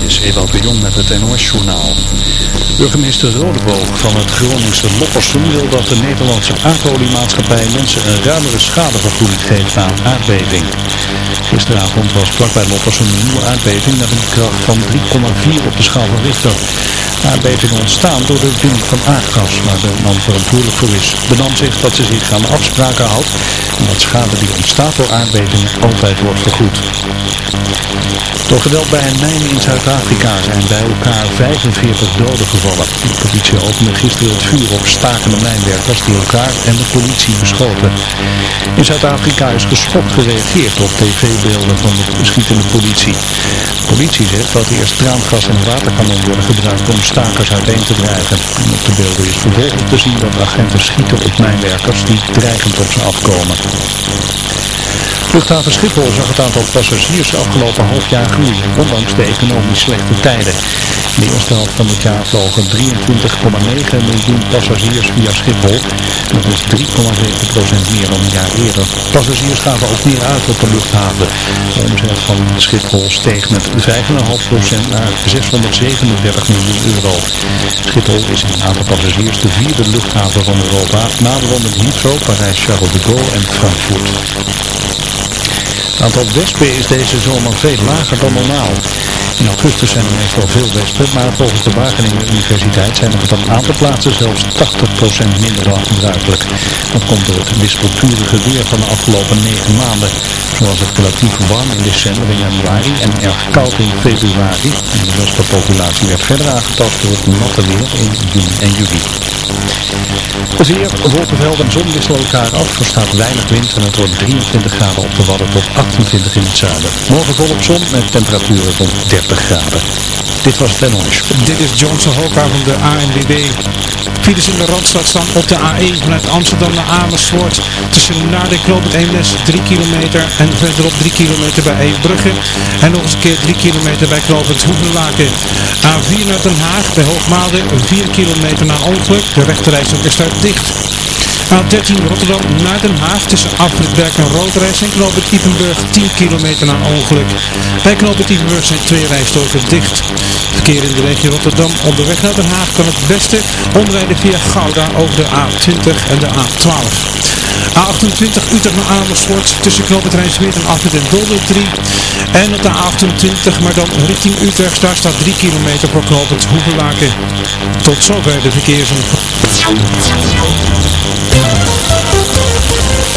Dit is Ewald de met het NOS-journaal. Burgemeester Rodeboog van het Groningse Loppersum wil dat de Nederlandse aardoliemaatschappij mensen een ruimere schadevergoeding geeft een aardbeving. Gisteravond was vlakbij Loppersum een nieuwe aardbeving met een kracht van 3,4 op de schaal van Richter. Aardbeving ontstaan door de winning van aardgas, waar de man verantwoordelijk voor is. Man zegt dat ze zich aan afspraken houdt en dat schade die ontstaat door aardbevingen altijd wordt vergoed. Door geweld bij een mijn in Zuid-Afrika zijn bij elkaar 45 doden gevallen. De politie opende gisteren het vuur op stakende mijnwerkers die elkaar en de politie beschoten. In Zuid-Afrika is geschokt gereageerd op tv-beelden van de beschietende politie. De politie zegt dat eerst traangas en waterkanon worden gebruikt om stakers uiteen te drijven. En op de beelden is vervolgens te zien dat agenten schieten op mijnwerkers die dreigend op ze afkomen. Luchthaven Schiphol zag het aantal passagiers afgelopen half jaar groeien, ondanks de economisch slechte tijden. In de eerste helft van het jaar vlogen 23,9 miljoen passagiers via Schiphol. Dat is 3,7% meer dan een jaar eerder. Passagiers gaven ook meer uit op de luchthaven. De omzet van Schiphol steeg met 5,5% naar 637 miljoen euro. Schiphol is in aantal passagiers de vierde luchthaven van Europa, na de Heathrow, Parijs, Charles de Gaulle en Frankfurt. Het aantal wespen is deze zomer veel lager dan normaal. In augustus zijn er meestal veel wespen, maar volgens de Wageningen Universiteit zijn er op een aantal plaatsen zelfs 80% minder dan gebruikelijk. Dat komt door het wispelturige weer van de afgelopen 9 maanden. Zoals het relatief warm in december en januari en erg koud in februari. En de wespenpopulatie werd verder aangetast door het natte weer in juni en juli. Het weer, wolkenveld en zon wisselen elkaar af. Er staat weinig wind en het wordt 23 graden op de Wadden tot 28 in het zuiden. Morgen volop zon met temperaturen rond 30 graden. Dit was het. Dit is Johnson Hoka van de ANWB. Files in de Randstad staan op de A1 vanuit Amsterdam naar Amersfoort. Tussen Naarden en Eemnes 3 kilometer en verderop 3 kilometer bij Eembrugge. En nog eens een keer 3 kilometer bij Knoop het Hoevenlaken. A4 naar Den Haag bij Hoogmaalde 4 kilometer na ongeluk. De rechterrijstrook is daar dicht. A13 Rotterdam naar Den Haag tussen Afritberg en Roodreis en knooppunt Ippenburg 10 kilometer na ongeluk. Bij knooppunt Ippenburg zijn twee rijstoken dicht. Verkeer in de regio Rotterdam onderweg naar Den Haag kan het beste omrijden via Gouda over de A20 en de A12. A28 Utrecht naar Amersfoort tussen knooppunt Rijnsweert en Afrit en Dolder 3. En op de A28 maar dan richting Utrecht daar staat 3 kilometer voor knooppunt Hoevelaken. Tot zover de verkeersinformatie.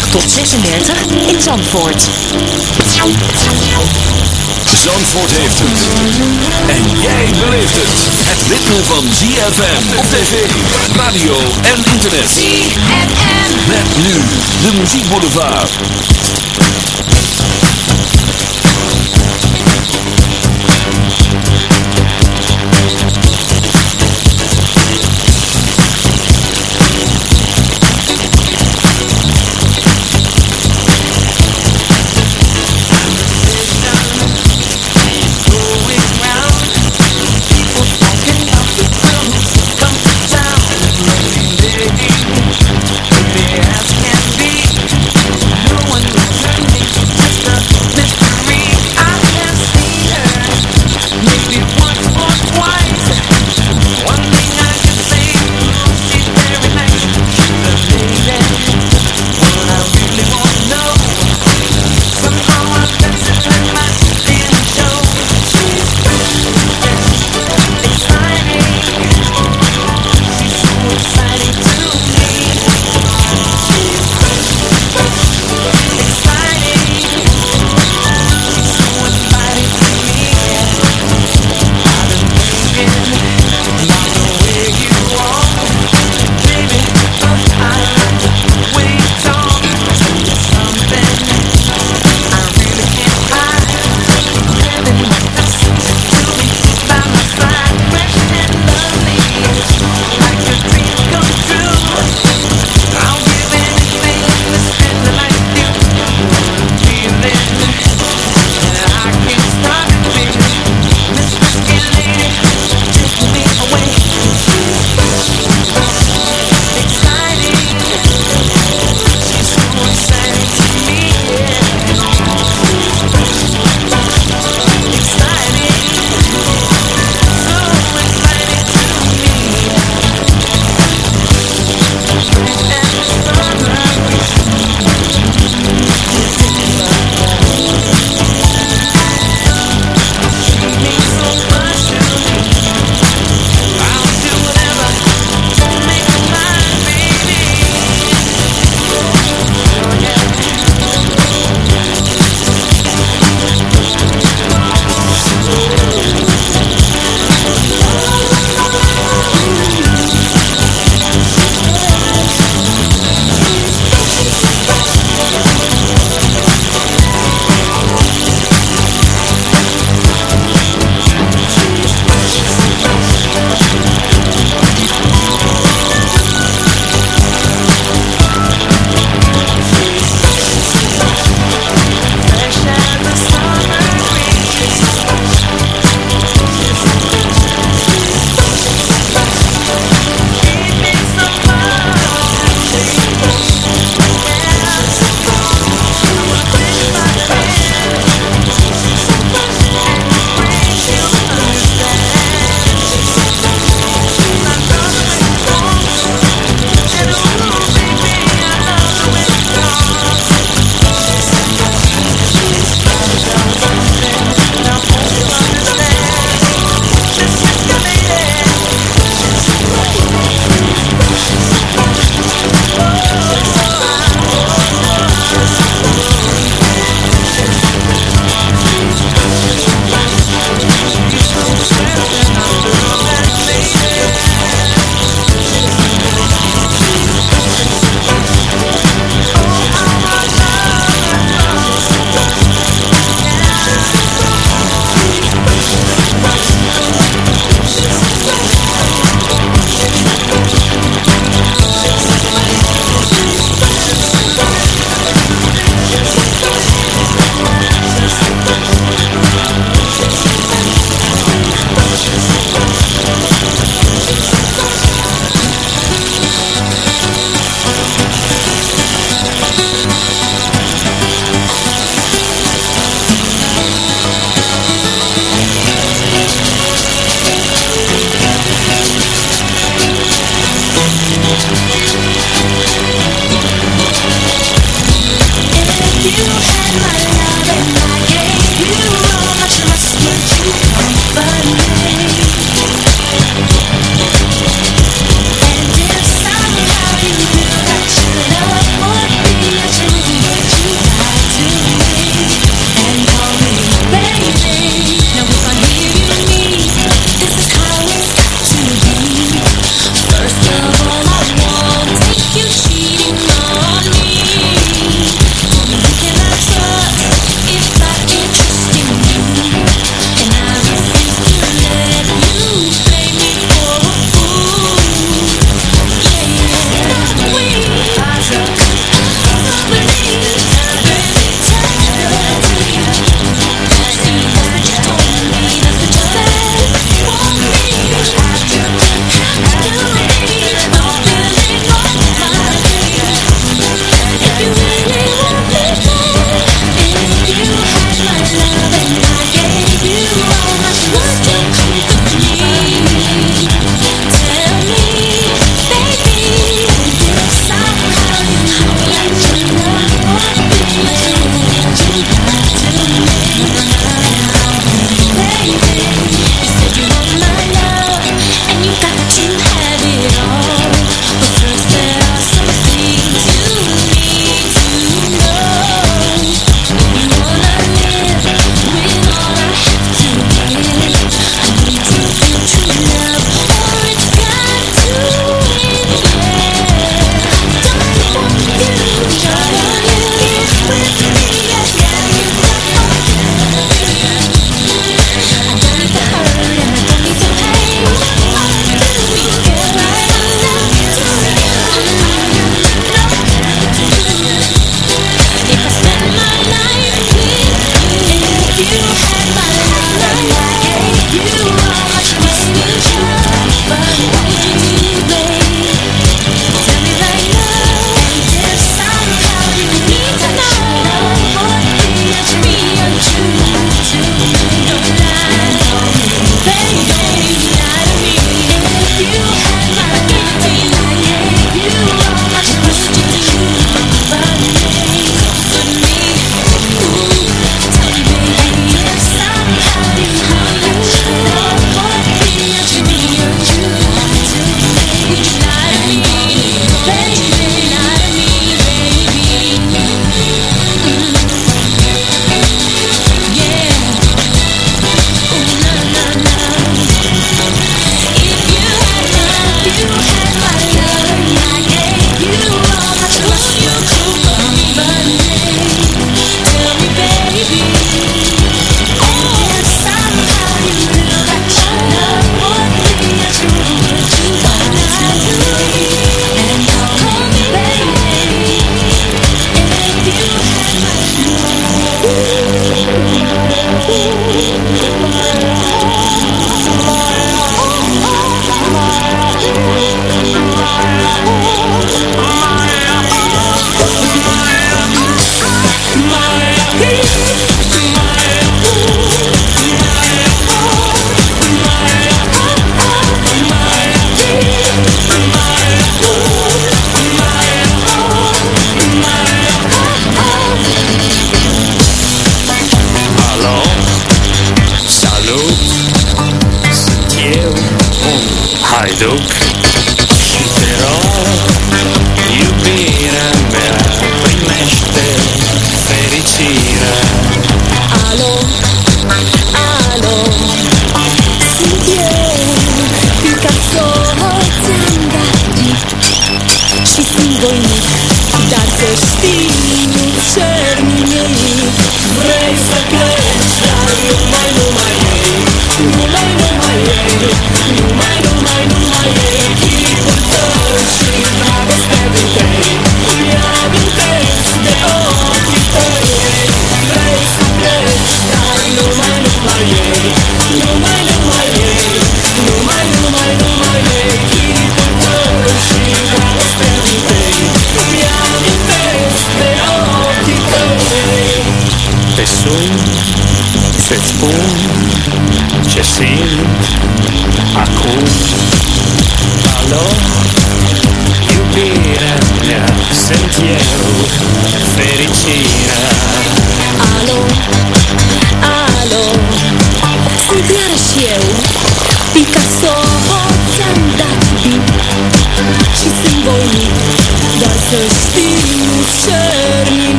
tot 36 in Zandvoort. Zandvoort heeft het. En jij beleeft het. Het ritme van ZFM op tv, radio en internet. ZFM. Met nu de muziekboulevard.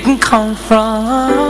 it can come from.